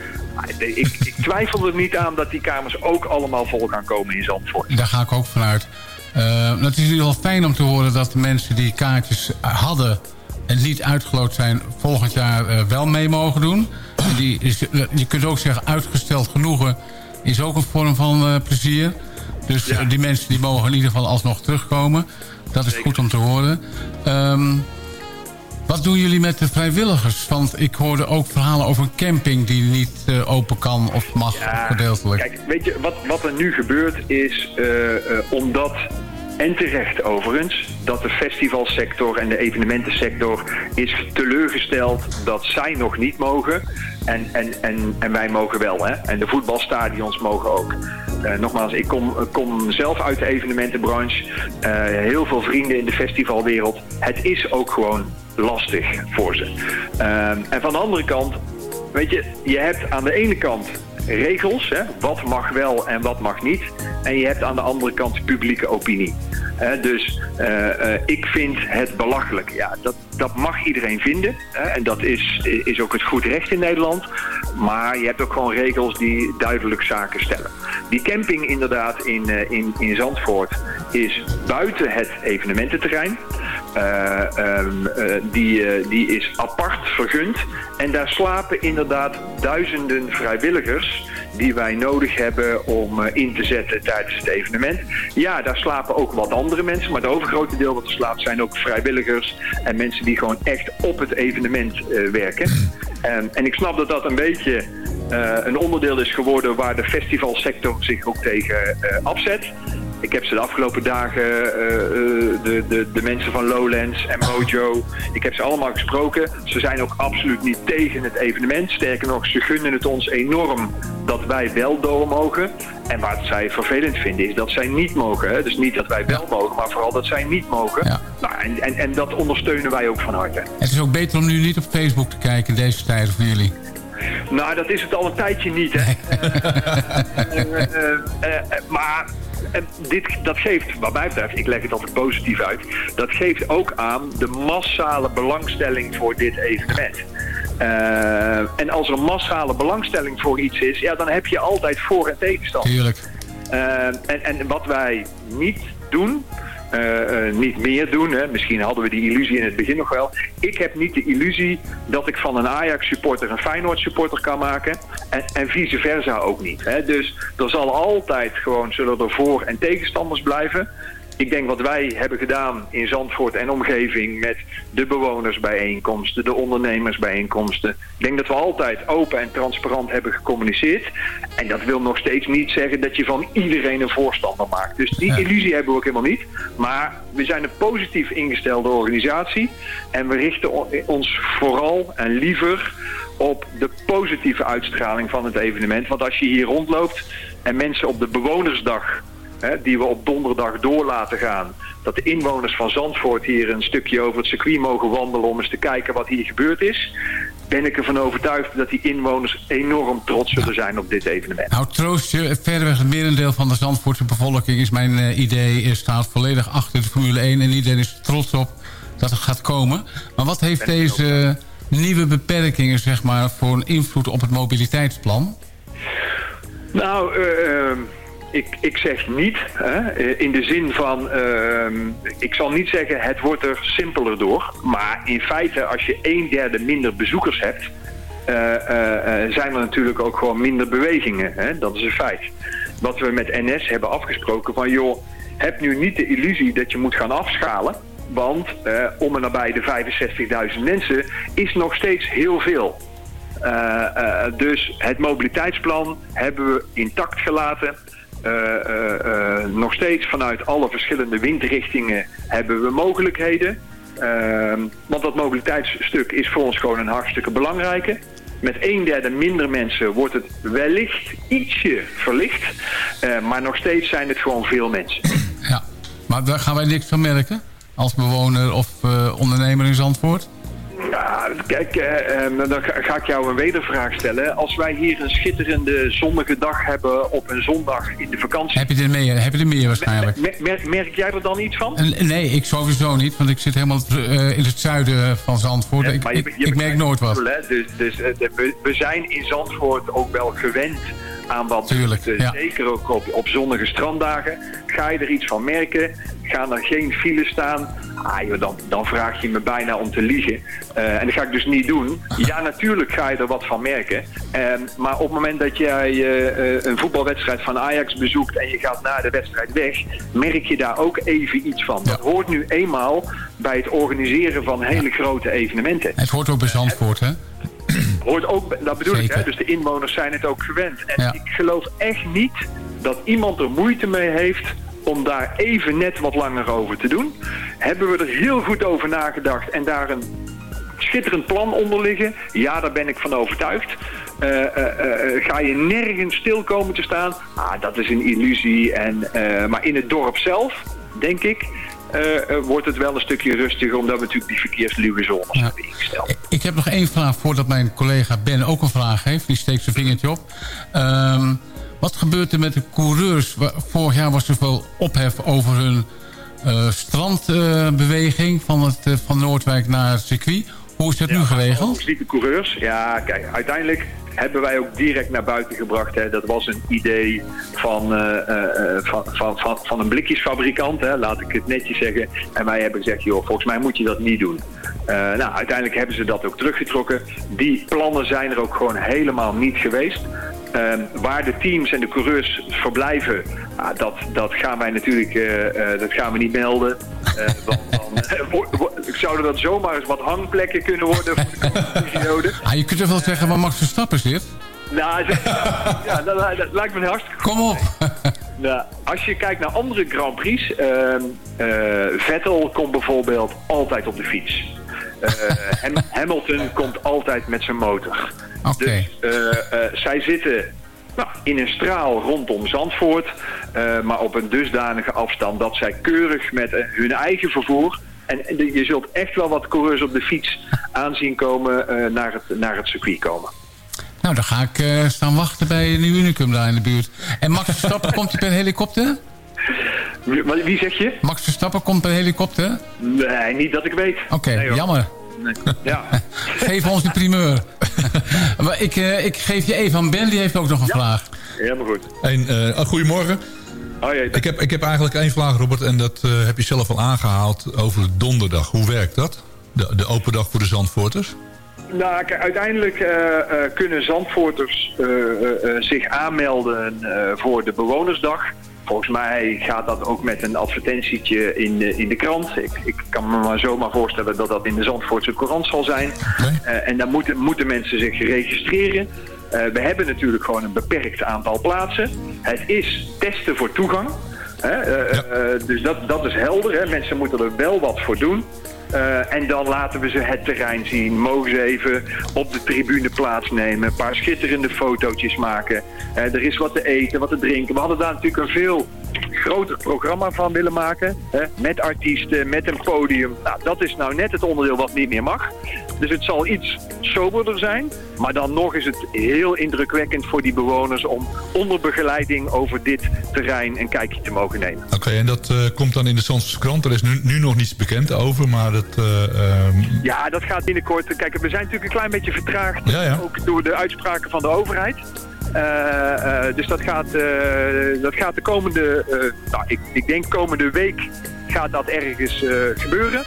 ik, ik twijfel er niet aan dat die kamers ook allemaal vol gaan komen in Zandvoort. Daar ga ik ook vanuit. Eh het is in ieder geval fijn om te horen dat de mensen die kaartjes hadden... en niet uitgeloot zijn, volgend jaar eh, wel mee mogen doen. En die is, eh, je kunt ook zeggen, uitgesteld genoegen is ook een vorm van eh, plezier. Dus die mensen die mogen in ieder geval alsnog terugkomen. Dat is goed om te horen. Ehm, wat doen jullie met de vrijwilligers? Want ik hoorde ook verhalen over een camping die niet eh, open kan of mag gedeeltelijk. Kijk, weet je, wat, wat er nu gebeurt is, eh, eh, omdat, en terecht overigens, dat de festivalsector en de evenementensector is teleurgesteld dat zij nog niet mogen. En, en, en, en wij mogen wel, hè. En de voetbalstadions mogen ook. Eh, nogmaals, ik kom, ik kom zelf uit de evenementenbranche. Eh, heel veel vrienden in de festivalwereld. Het is ook gewoon lastig voor ze. Ehm, en van de andere kant, weet je, je hebt aan de ene kant regels, hè, wat mag wel en wat mag niet. En je hebt aan de andere kant publieke opinie. Dus eh, eh, ik vind het belachelijk. Ja, dat, dat mag iedereen vinden. Hè, en dat is, is ook het goed recht in Nederland. Maar je hebt ook gewoon regels die duidelijk zaken stellen. Die camping inderdaad in, eh, in, in Zandvoort is buiten het evenemententerrein. Eh, ehm, eh, die, eh, die is apart vergund. En daar slapen inderdaad duizenden vrijwilligers die wij nodig hebben om in te zetten tijdens het evenement. Ja, daar slapen ook wat andere mensen, maar het overgrote deel wat er slaapt zijn ook vrijwilligers en mensen die gewoon echt op het evenement werken. Ehm, en ik snap dat dat een beetje een onderdeel is geworden waar de festivalsector zich ook tegen afzet. Ik heb ze de afgelopen dagen, eh, eh, de, de, de mensen van Lowlands en Mojo, ik heb ze allemaal gesproken. Ze zijn ook absoluut niet tegen het evenement. Sterker nog, ze gunnen het ons enorm dat wij wel door mogen. En wat zij vervelend vinden is dat zij niet mogen. Hè? Dus niet dat wij wel mogen, maar vooral dat zij niet mogen. Nou, en, en, en dat ondersteunen wij ook van harte. Het is ook beter om nu niet op Facebook te kijken deze tijden voor jullie. Nou, dat is het al een tijdje niet, hè. Eh, maar eh, dit, dat geeft, wat mij betreft, ik leg het altijd positief uit... dat geeft ook aan de massale belangstelling voor dit evenement. Eh, en als er massale belangstelling voor iets is... ja, dan heb je altijd voor- en tegenstand. Tuurlijk. Eh, en, en wat wij niet doen, niet meer doen, hè. misschien hadden we die illusie in het begin nog wel. Ik heb niet de illusie dat ik van een Ajax-supporter een Feyenoord-supporter kan maken. En, en vice versa ook niet. Hè. Dus er zal altijd gewoon, zullen er voor- en tegenstanders blijven. Ik denk wat wij hebben gedaan in Zandvoort en omgeving met de bewonersbijeenkomsten, de ondernemersbijeenkomsten. Ik denk dat we altijd open en transparant hebben gecommuniceerd. En dat wil nog steeds niet zeggen dat je van iedereen een voorstander maakt. Dus die illusie hebben we ook helemaal niet. Maar we zijn een positief ingestelde organisatie. En we richten ons vooral en liever op de positieve uitstraling van het evenement. Want als je hier rondloopt en mensen op de bewonersdag hè, die we op donderdag door laten gaan. Dat de inwoners van Zandvoort hier een stukje over het circuit mogen wandelen om eens te kijken wat hier gebeurd is. Ben ik ervan overtuigd dat die inwoners enorm trots zullen zijn op dit evenement. Nou, troost je, verreweg het merendeel van de Zandvoortse bevolking... is mijn eh, idee, eh, staat volledig achter de Formule 1... en iedereen is trots op dat het gaat komen. Maar wat heeft deze nieuwe beperkingen zeg maar, voor een invloed op het mobiliteitsplan? Nou, eh, eh, ik, ik zeg niet, hè, eh, in de zin van, eh, ik zal niet zeggen het wordt er simpeler door. Maar in feite, als je een derde minder bezoekers hebt, eh, eh, zijn er natuurlijk ook gewoon minder bewegingen. Hè? Dat is een feit. Wat we met NS hebben afgesproken van joh, heb nu niet de illusie dat je moet gaan afschalen. Want om en nabij de 65.000 mensen is nog steeds heel veel. Dus het mobiliteitsplan hebben we intact gelaten. Eh, eh, eh, nog steeds vanuit alle verschillende windrichtingen hebben we mogelijkheden. Ehm, want dat mobiliteitsstuk is voor ons gewoon een hartstikke belangrijke. Met een derde minder mensen wordt het wellicht ietsje verlicht. Maar nog steeds zijn het gewoon veel mensen. Ja, maar daar gaan wij niks van merken? Als bewoner of ondernemer in Zandvoort? Ja, kijk, eh, eh, dan ga, ik jou een wedervraag stellen. Als wij hier een schitterende zonnige dag hebben op een zondag in de vakantie... Heb je er meer, heb je er meer waarschijnlijk? mer- mer- merk jij er dan iets van? Nee, ik sowieso niet, want ik zit helemaal eh, in het zuiden van Zandvoort. ik, Maar je- ik, je ik merk nooit wat. Hè? Dus, dus eh, we, we zijn in Zandvoort ook wel gewend aan wat Tuurlijk, ja. Zeker ook op, op zonnige stranddagen. Ga je er iets van merken? Gaan er geen files staan? Ah, joh, dan, dan vraag je me bijna om te liegen. Eh, en dat ga ik dus niet doen. Ja, natuurlijk ga je er wat van merken. Ehm, maar op het moment dat jij eh, eh, een voetbalwedstrijd van Ajax bezoekt... en je gaat na de wedstrijd weg... merk je daar ook even iets van. Dat hoort nu eenmaal bij het organiseren van hele grote evenementen. Het hoort ook bij Zandvoort, hè? Hoort ook, dat bedoel ik, hè? dus de inwoners zijn het ook gewend. En Ja. ik geloof echt niet dat iemand er moeite mee heeft om daar even net wat langer over te doen. Hebben we er heel goed over nagedacht en daar een schitterend plan onder liggen? Ja, daar ben ik van overtuigd. Eh, eh, eh, ga je nergens stil komen te staan? Ah, dat is een illusie. En, maar in het dorp zelf, denk ik, wordt het wel een stukje rustiger... omdat we natuurlijk die verkeersluwe zones hebben ingesteld. Ik heb nog één vraag voordat mijn collega Ben ook een vraag heeft. Die steekt zijn vingertje op. Ehm, wat gebeurt er met de coureurs? Vorig jaar was er veel ophef over hun eh, strandbeweging van, het, eh, van Noordwijk naar het circuit. Hoe is dat nu geregeld? Fysieke coureurs. Ja, kijk, uiteindelijk hebben wij ook direct naar buiten gebracht. Hè. Dat was een idee van, eh, van, van, van, van een blikjesfabrikant, hè, laat ik het netjes zeggen. En wij hebben gezegd, joh, volgens mij moet je dat niet doen. Nou, uiteindelijk hebben ze dat ook teruggetrokken. Die plannen zijn er ook gewoon helemaal niet geweest. Ehm, waar de teams en de coureurs verblijven, ah, dat, dat gaan wij natuurlijk eh, eh, dat gaan we niet melden. Eh, want dan zouden dat zomaar eens wat hangplekken kunnen worden voor de periode. Ah, je kunt toch wel zeggen waar Max Verstappen zit? Nou, ja, dat, dat lijkt me hartstikke Kom op! Nou, als je kijkt naar andere Grand Prix, ehm, eh, Vettel komt bijvoorbeeld altijd op de fiets. Eh, Ham- Hamilton komt altijd met zijn motor. Oké. Dus eh, eh, zij zitten nou, in een straal rondom Zandvoort, maar op een dusdanige afstand dat zij keurig met hun eigen vervoer. En, en de- je zult echt wel wat coureurs op de fiets aanzien komen naar, het, naar het circuit komen. Nou, dan ga ik staan wachten bij een Unicum daar in de buurt. En Max Verstappen, komt hij per helikopter? Wie, wie zeg je? Max Verstappen komt per helikopter? Nee, niet dat ik weet. Oké, Nee, jammer. Nee. Ja. Geef ons de primeur. maar ik, eh, ik geef je even aan Ben, die heeft ook nog een vraag. Helemaal goed. Een, eh, oh, goedemorgen. Oh, jee. Ik heb, ik heb eigenlijk één vraag, Robert, en dat eh, heb je zelf al aangehaald over donderdag. Hoe werkt dat? De, de open dag voor de Zandvoorters? Nou, kijk, uiteindelijk eh, eh, kunnen Zandvoorters eh, eh, eh, zich aanmelden eh, voor de bewonersdag. Volgens mij gaat dat ook met een advertentietje in de, in de krant. Ik, ik kan me maar zomaar voorstellen dat dat in de Zandvoortse Courant zal zijn. Eh, en dan moeten, moeten mensen zich registreren. Eh, we hebben natuurlijk gewoon een beperkt aantal plaatsen. Het is testen voor toegang. Hè? eh, dus dat, dat is helder. Hè? Mensen moeten er wel wat voor doen. Eh, en dan laten we ze het terrein zien. Mogen ze even op de tribune plaatsnemen. Een paar schitterende fotootjes maken. Eh, er is wat te eten, wat te drinken. We hadden daar natuurlijk een veel groter programma van willen maken. Hè? Met artiesten, met een podium. Nou, dat is nou net het onderdeel wat niet meer mag. Dus het zal iets soberder zijn. Maar dan nog is het heel indrukwekkend voor die bewoners... om onder begeleiding over dit terrein een kijkje te mogen nemen. Oké, en dat eh, komt dan in de Zandvoortse krant. Er is nu, nu nog niets bekend over, maar dat... eh, ehm, Ja, dat gaat binnenkort. Kijk, we zijn natuurlijk een klein beetje vertraagd. Ja, ja. Ook door de uitspraken van de overheid. Eh, eh, dus dat gaat, eh, dat gaat de komende, nou, ik, ik denk komende week gaat dat ergens gebeuren.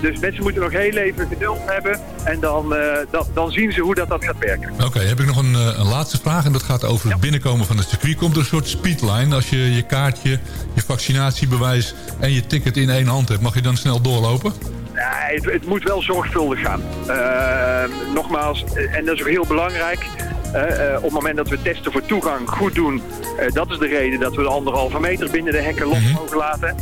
Dus mensen moeten nog heel even geduld hebben. En dan, dan, dan zien ze hoe dat, dat gaat werken. Oké, heb ik nog een, een laatste vraag. En dat gaat over het binnenkomen van het circuit. Komt er een soort speedline als je je kaartje, je vaccinatiebewijs en je ticket in één hand hebt? Mag je dan snel doorlopen? Nee, het, het moet wel zorgvuldig gaan. Nogmaals, en dat is ook heel belangrijk. Eh, eh, op het moment dat we testen voor toegang goed doen, eh, dat is de reden dat we de anderhalve meter binnen de hekken los mogen laten.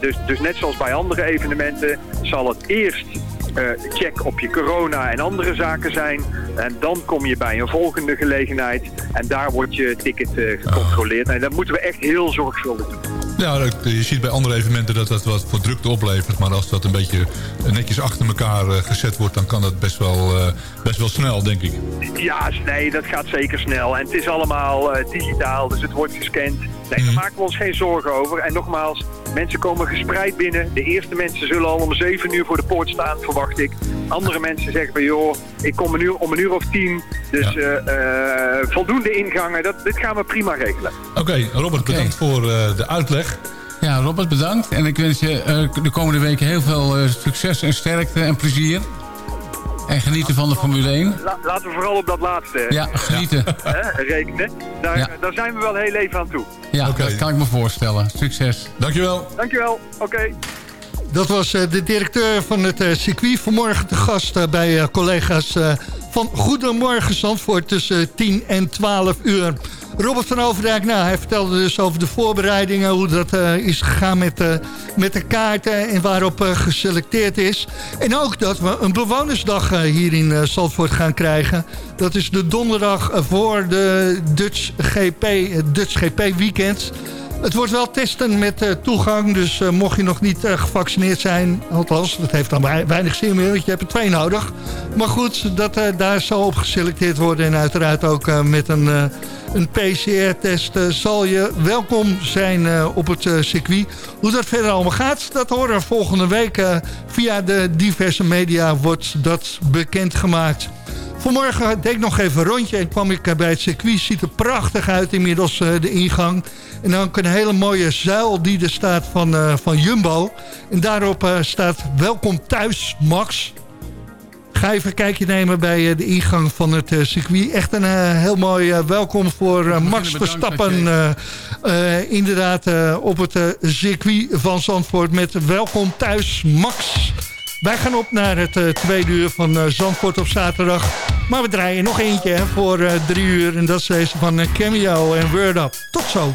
Dus, dus net zoals bij andere evenementen zal het eerst eh, check op je corona en andere zaken zijn. En dan kom je bij een volgende gelegenheid en daar wordt je ticket gecontroleerd. En dat moeten we echt heel zorgvuldig doen. Ja, dat- je ziet bij andere evenementen dat dat wat voor drukte oplevert. Maar als dat een beetje netjes achter elkaar eh, gezet wordt... dan kan dat best wel, eh, best wel snel, denk ik. Ja, nee, dat gaat zeker snel. En het is allemaal eh, digitaal, dus het wordt gescand. Nee, Mhm. daar maken we ons geen zorgen over. En nogmaals, mensen komen gespreid binnen. De eerste mensen zullen al om 7 uur voor de poort staan, verwacht ik. Andere mensen zeggen van, joh, ik kom een uur, om een uur of tien. Dus eh, eh, voldoende ingangen, dat, dit gaan we prima regelen. Oké, Robert, bedankt voor eh, de uitleg. Ja, Robert, bedankt. En ik wens je de komende weken heel veel eh, succes en sterkte en plezier. En genieten van de Formule 1. La- laten we vooral op dat laatste Ja, genieten. hè, rekenen. Daar, Ja. daar zijn we wel heel even aan toe. Ja, dat kan ik me voorstellen. Succes. Dankjewel. Dankjewel, oké. Dat was eh, de directeur van het eh, circuit. Vanmorgen te gast eh, bij eh, collega's eh, van Goedemorgen Zandvoort tussen 10 en 12 uur. Robert van Overdijk, nou, hij vertelde dus over de voorbereidingen... hoe dat eh, is gegaan met, eh, met de kaarten en waarop eh, geselecteerd is. En ook dat we een bewonersdag hier in Zandvoort gaan krijgen. Dat is de donderdag voor de Dutch GP, Dutch GP weekend... Het wordt wel testen met eh, toegang, dus eh, mocht je nog niet eh, gevaccineerd zijn... althans, dat heeft dan wei- weinig zin meer, want je hebt er twee nodig. Maar goed, dat daar zal op geselecteerd worden... en uiteraard ook met een, een PCR-test zal je welkom zijn op het circuit. Hoe dat verder allemaal gaat, dat horen we volgende week... via de diverse media wordt dat bekendgemaakt. Vanmorgen deed ik nog even een rondje en kwam ik eh, bij het circuit. Ziet er prachtig uit inmiddels eh, de ingang. En dan ook een hele mooie zuil die er staat van, eh, van Jumbo. En daarop staat welkom thuis Max. Ga even een kijkje nemen bij de ingang van het circuit. Echt een heel mooi welkom voor Max Verstappen. eh, inderdaad op het circuit van Zandvoort met welkom thuis Max. Wij gaan op naar het eh, tweede uur van eh, Zandvoort op zaterdag. Maar we draaien nog eentje voor eh, drie uur. En dat is deze van Cameo en Word Up. Tot zo.